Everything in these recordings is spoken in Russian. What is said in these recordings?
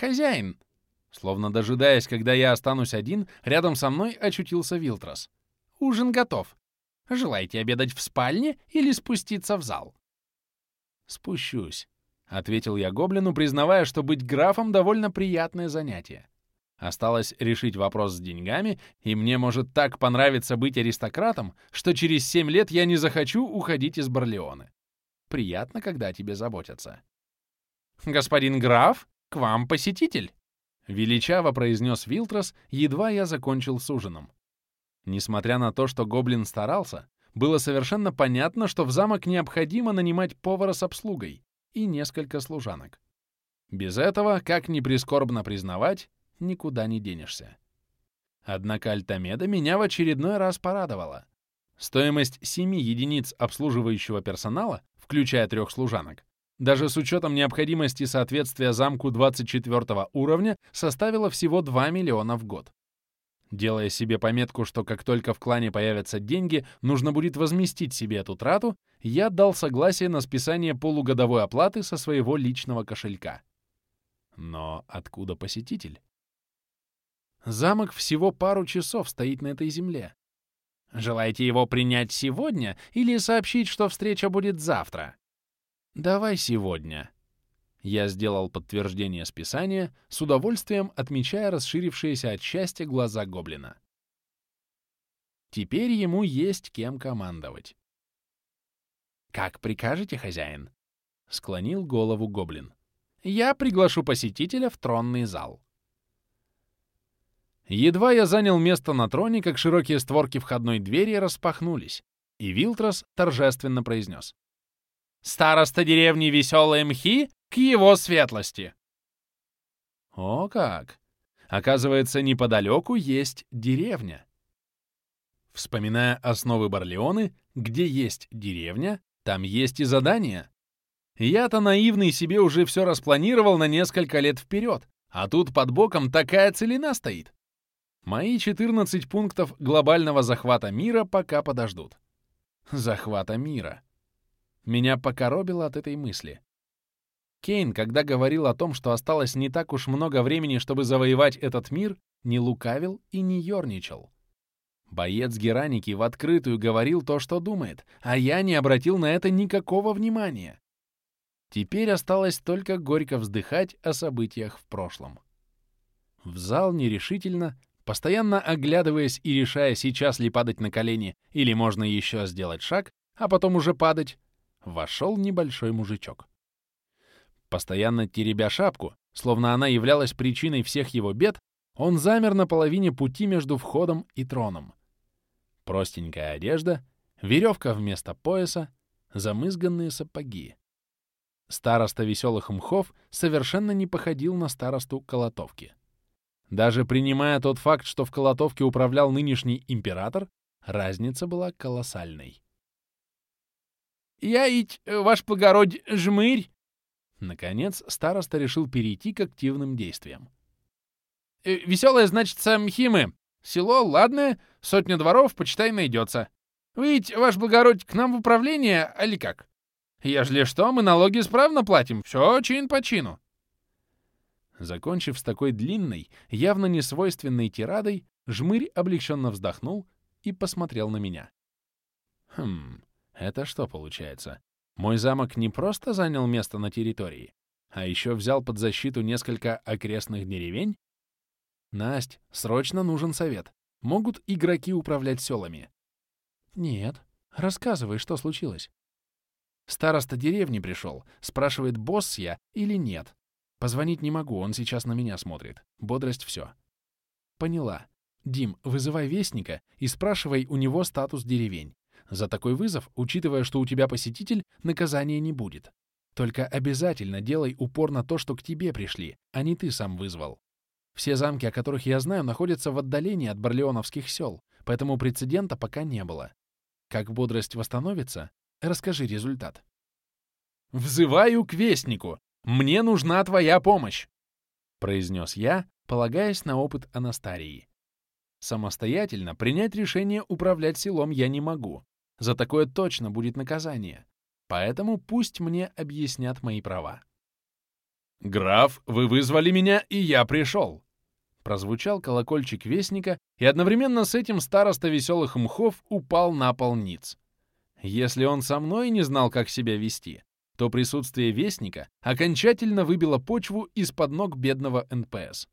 «Хозяин!» Словно дожидаясь, когда я останусь один, рядом со мной очутился Вилтрос. «Ужин готов. Желаете обедать в спальне или спуститься в зал?» «Спущусь», — ответил я гоблину, признавая, что быть графом — довольно приятное занятие. Осталось решить вопрос с деньгами, и мне может так понравиться быть аристократом, что через семь лет я не захочу уходить из Барлеоны. Приятно, когда о тебе заботятся. «Господин граф, к вам посетитель!» Величаво произнес Вилтрос, едва я закончил с ужином. Несмотря на то, что гоблин старался, было совершенно понятно, что в замок необходимо нанимать повара с обслугой и несколько служанок. Без этого, как ни прискорбно признавать, никуда не денешься. Однако Альтамеда меня в очередной раз порадовала. Стоимость 7 единиц обслуживающего персонала, включая трех служанок, даже с учетом необходимости соответствия замку 24 уровня, составила всего 2 миллиона в год. Делая себе пометку, что как только в клане появятся деньги, нужно будет возместить себе эту трату, я дал согласие на списание полугодовой оплаты со своего личного кошелька. Но откуда посетитель? Замок всего пару часов стоит на этой земле. Желаете его принять сегодня или сообщить, что встреча будет завтра? Давай сегодня. Я сделал подтверждение списания, с удовольствием отмечая расширившиеся от счастья глаза гоблина. Теперь ему есть кем командовать. «Как прикажете, хозяин?» — склонил голову гоблин. «Я приглашу посетителя в тронный зал». Едва я занял место на троне, как широкие створки входной двери распахнулись, и Вилтрос торжественно произнес. «Староста деревни Веселые Мхи к его светлости!» О как! Оказывается, неподалеку есть деревня. Вспоминая основы Барлеоны, где есть деревня, там есть и задание. Я-то наивный себе уже все распланировал на несколько лет вперед, а тут под боком такая целина стоит. Мои 14 пунктов глобального захвата мира пока подождут. Захвата мира. Меня покоробило от этой мысли. Кейн, когда говорил о том, что осталось не так уж много времени, чтобы завоевать этот мир, не лукавил и не ерничал. Боец Гераники в открытую говорил то, что думает, а я не обратил на это никакого внимания. Теперь осталось только горько вздыхать о событиях в прошлом. В зал нерешительно, Постоянно оглядываясь и решая, сейчас ли падать на колени или можно еще сделать шаг, а потом уже падать, вошел небольшой мужичок. Постоянно теребя шапку, словно она являлась причиной всех его бед, он замер на половине пути между входом и троном. Простенькая одежда, веревка вместо пояса, замызганные сапоги. Староста веселых мхов совершенно не походил на старосту колотовки. Даже принимая тот факт, что в Колотовке управлял нынешний император, разница была колоссальной. «Я ить, э, ваш благородь, жмырь!» Наконец, староста решил перейти к активным действиям. «Э, «Веселое, значит, самхимы. Село, ладное, сотня дворов, почитай, найдется. Вы ведь, ваш благородь, к нам в управление, али как? Ежели что, мы налоги справно платим, все чин по чину». Закончив с такой длинной, явно несвойственной тирадой, жмырь облегченно вздохнул и посмотрел на меня. Хм, это что получается? Мой замок не просто занял место на территории, а еще взял под защиту несколько окрестных деревень? Насть, срочно нужен совет. Могут игроки управлять селами? Нет. Рассказывай, что случилось. Староста деревни пришел, спрашивает, босс я или нет. Позвонить не могу, он сейчас на меня смотрит. Бодрость — все. Поняла. Дим, вызывай вестника и спрашивай у него статус деревень. За такой вызов, учитывая, что у тебя посетитель, наказания не будет. Только обязательно делай упор на то, что к тебе пришли, а не ты сам вызвал. Все замки, о которых я знаю, находятся в отдалении от барлеоновских сел, поэтому прецедента пока не было. Как бодрость восстановится, расскажи результат. «Взываю к вестнику! Мне нужна твоя помощь!» — произнес я, полагаясь на опыт Анастарии. Самостоятельно принять решение управлять селом я не могу. За такое точно будет наказание. Поэтому пусть мне объяснят мои права. «Граф, вы вызвали меня, и я пришел!» Прозвучал колокольчик вестника, и одновременно с этим староста веселых мхов упал на пол ниц. Если он со мной не знал, как себя вести, то присутствие вестника окончательно выбило почву из-под ног бедного НПС.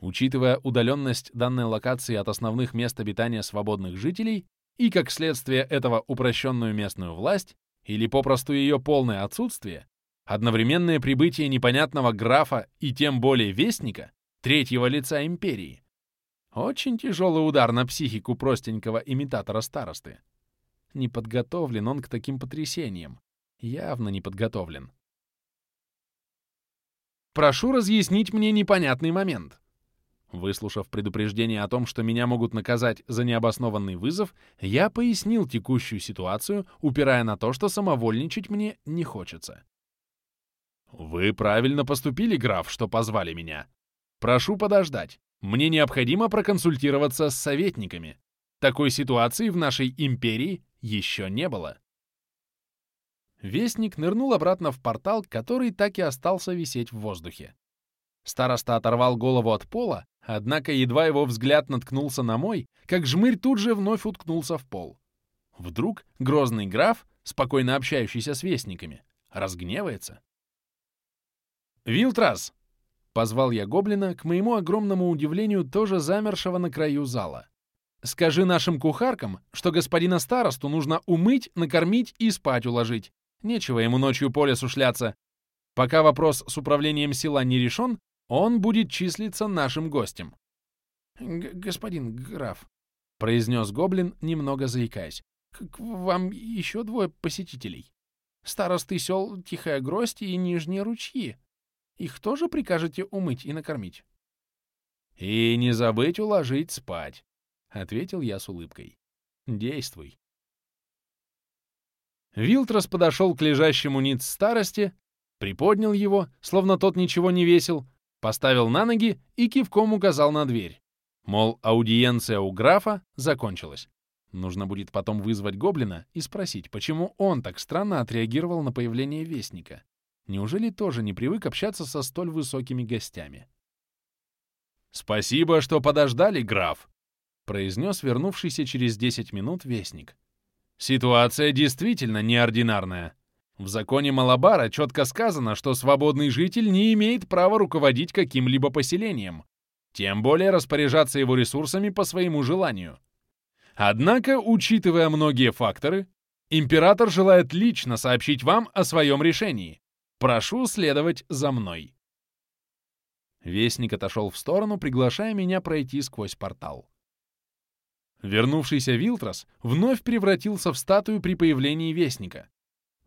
Учитывая удаленность данной локации от основных мест обитания свободных жителей и, как следствие этого, упрощенную местную власть, или попросту ее полное отсутствие, одновременное прибытие непонятного графа и тем более вестника, третьего лица империи, очень тяжелый удар на психику простенького имитатора старосты. Не подготовлен он к таким потрясениям. Явно не подготовлен. Прошу разъяснить мне непонятный момент. Выслушав предупреждение о том, что меня могут наказать за необоснованный вызов, я пояснил текущую ситуацию, упирая на то, что самовольничать мне не хочется. «Вы правильно поступили, граф, что позвали меня. Прошу подождать. Мне необходимо проконсультироваться с советниками. Такой ситуации в нашей империи еще не было». Вестник нырнул обратно в портал, который так и остался висеть в воздухе. Староста оторвал голову от пола, однако едва его взгляд наткнулся на мой, как жмырь тут же вновь уткнулся в пол. Вдруг грозный граф, спокойно общающийся с вестниками, разгневается. «Вилтрас!» — позвал я гоблина, к моему огромному удивлению, тоже замершего на краю зала. «Скажи нашим кухаркам, что господина старосту нужно умыть, накормить и спать уложить. Нечего ему ночью по лесу шляться. Пока вопрос с управлением села не решен, он будет числиться нашим гостем. «Господин граф», — произнес гоблин, немного заикаясь, — «к вам еще двое посетителей. Старосты сел Тихая Гроздь и Нижние Ручьи. Их тоже прикажете умыть и накормить?» «И не забыть уложить спать», — ответил я с улыбкой. «Действуй». Вилтрос подошел к лежащему ниц старости, приподнял его, словно тот ничего не весил, поставил на ноги и кивком указал на дверь. Мол, аудиенция у графа закончилась. Нужно будет потом вызвать гоблина и спросить, почему он так странно отреагировал на появление вестника. Неужели тоже не привык общаться со столь высокими гостями? «Спасибо, что подождали, граф», — произнес вернувшийся через 10 минут вестник. «Ситуация действительно неординарная. В законе Малабара четко сказано, что свободный житель не имеет права руководить каким-либо поселением, тем более распоряжаться его ресурсами по своему желанию. Однако, учитывая многие факторы, император желает лично сообщить вам о своем решении. Прошу следовать за мной. Вестник отошел в сторону, приглашая меня пройти сквозь портал. Вернувшийся Вилтрос вновь превратился в статую при появлении Вестника.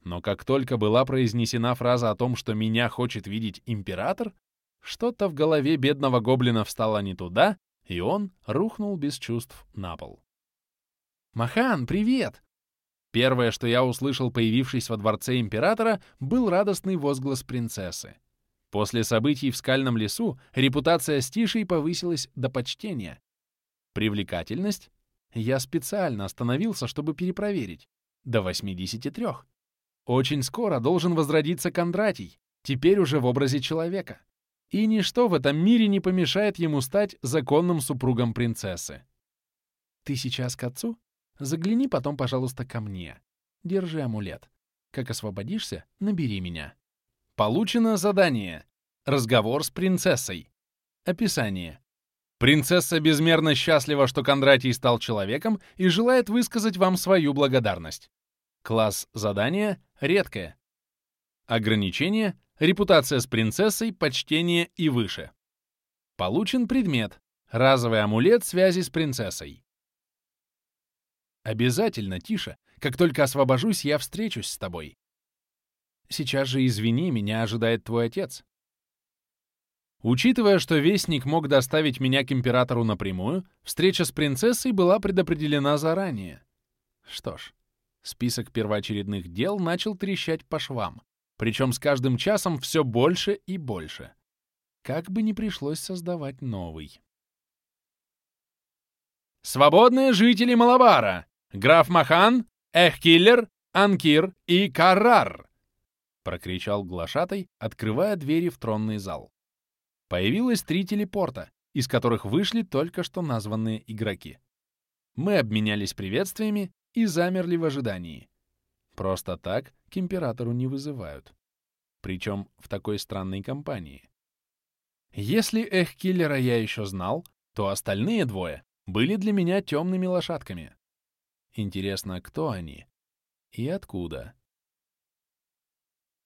Но как только была произнесена фраза о том, что меня хочет видеть император, что-то в голове бедного гоблина встало не туда, и он рухнул без чувств на пол. «Махан, привет!» Первое, что я услышал, появившись во дворце императора, был радостный возглас принцессы. После событий в скальном лесу репутация Стишей повысилась до почтения. Привлекательность? Я специально остановился, чтобы перепроверить. До 83. Очень скоро должен возродиться Кондратий, теперь уже в образе человека. И ничто в этом мире не помешает ему стать законным супругом принцессы. Ты сейчас к отцу? Загляни потом, пожалуйста, ко мне. Держи амулет. Как освободишься, набери меня. Получено задание. Разговор с принцессой. Описание. Принцесса безмерно счастлива, что Кондратий стал человеком и желает высказать вам свою благодарность. Класс задания редкое. Ограничение — репутация с принцессой, почтение и выше. Получен предмет — разовый амулет связи с принцессой. Обязательно, Тиша. Как только освобожусь, я встречусь с тобой. Сейчас же, извини, меня ожидает твой отец. Учитывая, что Вестник мог доставить меня к императору напрямую, встреча с принцессой была предопределена заранее. Что ж, Список первоочередных дел начал трещать по швам, причем с каждым часом все больше и больше. Как бы ни пришлось создавать новый. Свободные жители Малабара! Граф Махан, Эхкиллер, Анкир и Каррар! — прокричал глашатай, открывая двери в тронный зал. Появилось три телепорта, из которых вышли только что названные игроки. Мы обменялись приветствиями и замерли в ожидании. Просто так к императору не вызывают. Причем в такой странной компании. Если Эхкиллера я еще знал, то остальные двое были для меня темными лошадками. Интересно, кто они и откуда?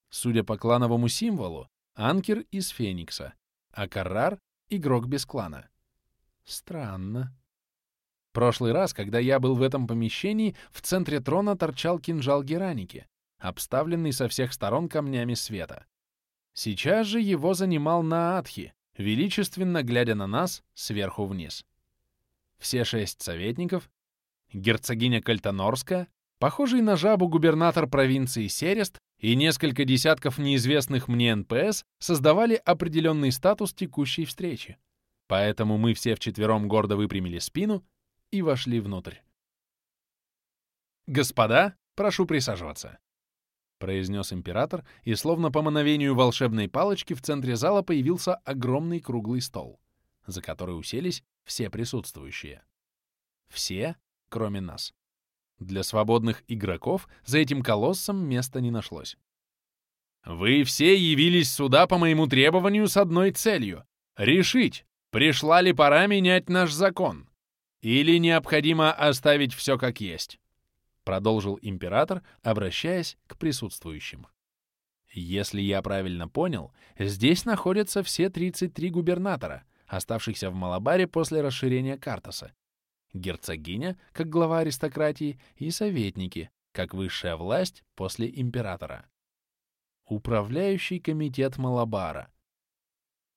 Судя по клановому символу, Анкер из Феникса, а Каррар — игрок без клана. Странно. Прошлый раз, когда я был в этом помещении, в центре трона торчал кинжал Гераники, обставленный со всех сторон камнями света. Сейчас же его занимал Наатхи, величественно глядя на нас сверху вниз. Все шесть советников, герцогиня Кальтонорская, похожий на жабу губернатор провинции Серест и несколько десятков неизвестных мне НПС создавали определенный статус текущей встречи. Поэтому мы все вчетвером гордо выпрямили спину и вошли внутрь. «Господа, прошу присаживаться», — произнес император, и словно по мановению волшебной палочки в центре зала появился огромный круглый стол, за который уселись все присутствующие. Все, кроме нас. Для свободных игроков за этим колоссом места не нашлось. «Вы все явились сюда по моему требованию с одной целью — решить, пришла ли пора менять наш закон, или необходимо оставить все как есть продолжил император, обращаясь к присутствующим. Если я правильно понял, здесь находятся все 33 губернатора, оставшихся в Малабаре после расширения Картаса, герцогиня, как глава аристократии, и советники, как высшая власть после императора. Управляющий комитет Малабара.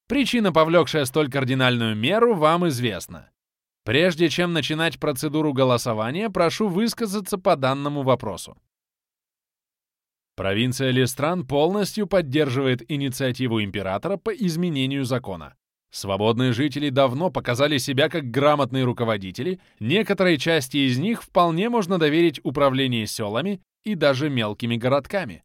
Причина, повлекшая столь кардинальную меру, вам известна. Прежде чем начинать процедуру голосования, прошу высказаться по данному вопросу. Провинция Лестран полностью поддерживает инициативу императора по изменению закона. Свободные жители давно показали себя как грамотные руководители, некоторой части из них вполне можно доверить управление селами и даже мелкими городками.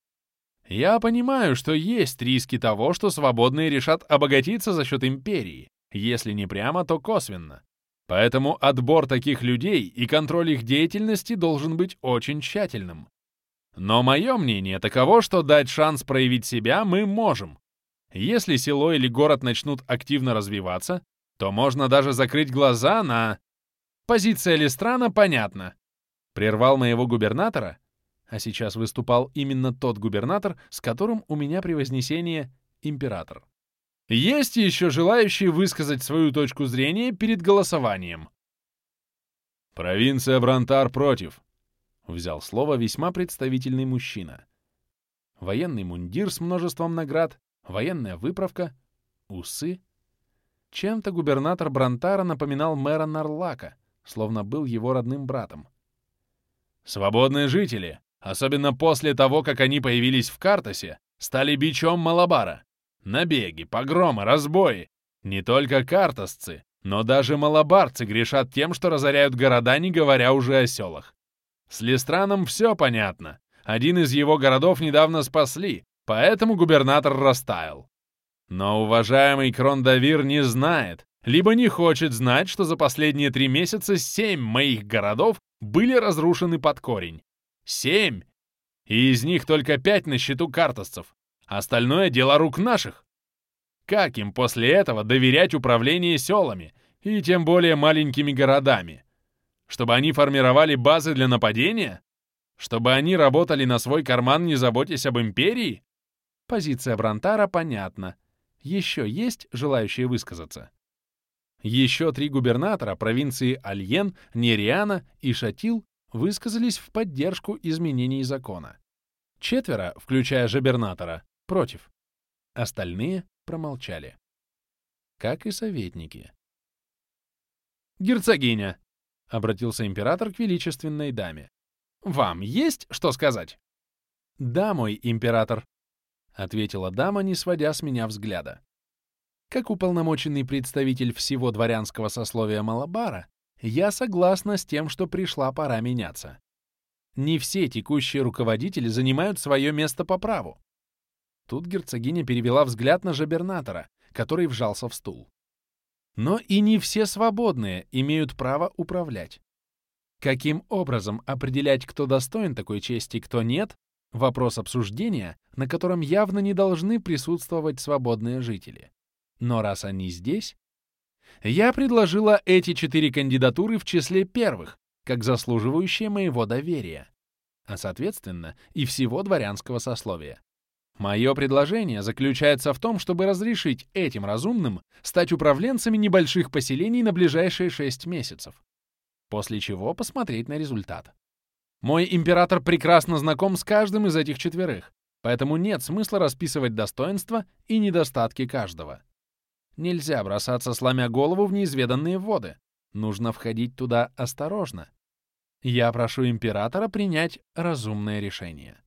Я понимаю, что есть риски того, что свободные решат обогатиться за счет империи, если не прямо, то косвенно. Поэтому отбор таких людей и контроль их деятельности должен быть очень тщательным. Но мое мнение таково, что дать шанс проявить себя мы можем. Если село или город начнут активно развиваться, то можно даже закрыть глаза на... Позиция Листрана понятна. Прервал моего губернатора, а сейчас выступал именно тот губернатор, с которым у меня при вознесении император. Есть еще желающие высказать свою точку зрения перед голосованием. «Провинция Брантар против», — взял слово весьма представительный мужчина. Военный мундир с множеством наград, военная выправка, усы. Чем-то губернатор Брантара напоминал мэра Нарлака, словно был его родным братом. «Свободные жители, особенно после того, как они появились в Картасе, стали бичом Малабара. Набеги, погромы, разбои. Не только картосцы, но даже малобарцы грешат тем, что разоряют города, не говоря уже о селах. С Листраном все понятно. Один из его городов недавно спасли, поэтому губернатор растаял. Но уважаемый Крондавир не знает, либо не хочет знать, что за последние три месяца семь моих городов были разрушены под корень. Семь! И из них только пять на счету картосцев. Остальное дело рук наших. Как им после этого доверять управление селами и тем более маленькими городами? Чтобы они формировали базы для нападения? Чтобы они работали на свой карман, не заботясь об империи? Позиция Брантара понятна. Еще есть желающие высказаться? Еще три губернатора провинции Альен, Нериана и Шатил высказались в поддержку изменений закона. Четверо, включая жабернатора, Против. Остальные промолчали. Как и советники. «Герцогиня!» — обратился император к величественной даме. «Вам есть что сказать?» «Да, мой император», — ответила дама, не сводя с меня взгляда. Как уполномоченный представитель всего дворянского сословия Малабара, я согласна с тем, что пришла пора меняться. Не все текущие руководители занимают свое место по праву. Тут герцогиня перевела взгляд на жабернатора, который вжался в стул. Но и не все свободные имеют право управлять. Каким образом определять, кто достоин такой чести, кто нет, вопрос обсуждения, на котором явно не должны присутствовать свободные жители. Но раз они здесь, я предложила эти четыре кандидатуры в числе первых, как заслуживающие моего доверия, а, соответственно, и всего дворянского сословия. Мое предложение заключается в том, чтобы разрешить этим разумным стать управленцами небольших поселений на ближайшие шесть месяцев, после чего посмотреть на результат. Мой император прекрасно знаком с каждым из этих четверых, поэтому нет смысла расписывать достоинства и недостатки каждого. Нельзя бросаться, сломя голову в неизведанные воды. Нужно входить туда осторожно. Я прошу императора принять разумное решение.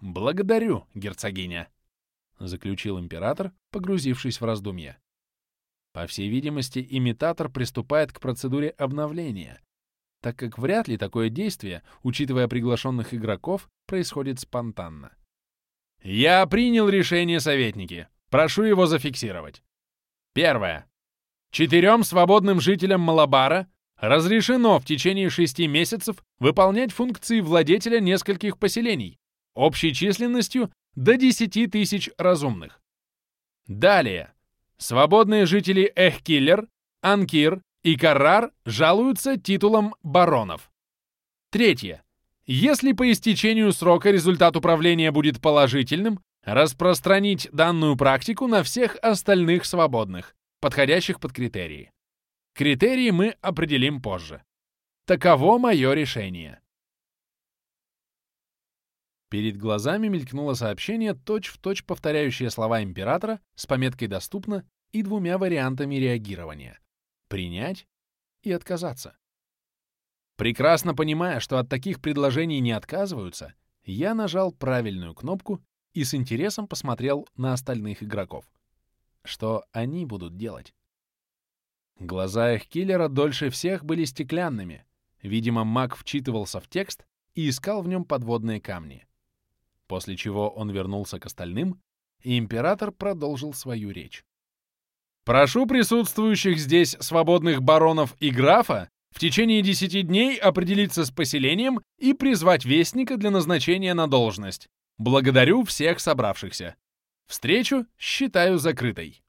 «Благодарю, герцогиня», — заключил император, погрузившись в раздумье. По всей видимости, имитатор приступает к процедуре обновления, так как вряд ли такое действие, учитывая приглашенных игроков, происходит спонтанно. «Я принял решение, советники. Прошу его зафиксировать. Первое. Четырем свободным жителям Малабара разрешено в течение шести месяцев выполнять функции владетеля нескольких поселений, общей численностью до 10 тысяч разумных. Далее. Свободные жители Эхкиллер, Анкир и Каррар жалуются титулом баронов. Третье. Если по истечению срока результат управления будет положительным, распространить данную практику на всех остальных свободных, подходящих под критерии. Критерии мы определим позже. Таково мое решение. Перед глазами мелькнуло сообщение, точь-в-точь точь повторяющее слова императора с пометкой «Доступно» и двумя вариантами реагирования — принять и отказаться. Прекрасно понимая, что от таких предложений не отказываются, я нажал правильную кнопку и с интересом посмотрел на остальных игроков. Что они будут делать? Глаза их киллера дольше всех были стеклянными. Видимо, маг вчитывался в текст и искал в нем подводные камни после чего он вернулся к остальным, и император продолжил свою речь. «Прошу присутствующих здесь свободных баронов и графа в течение десяти дней определиться с поселением и призвать вестника для назначения на должность. Благодарю всех собравшихся. Встречу считаю закрытой».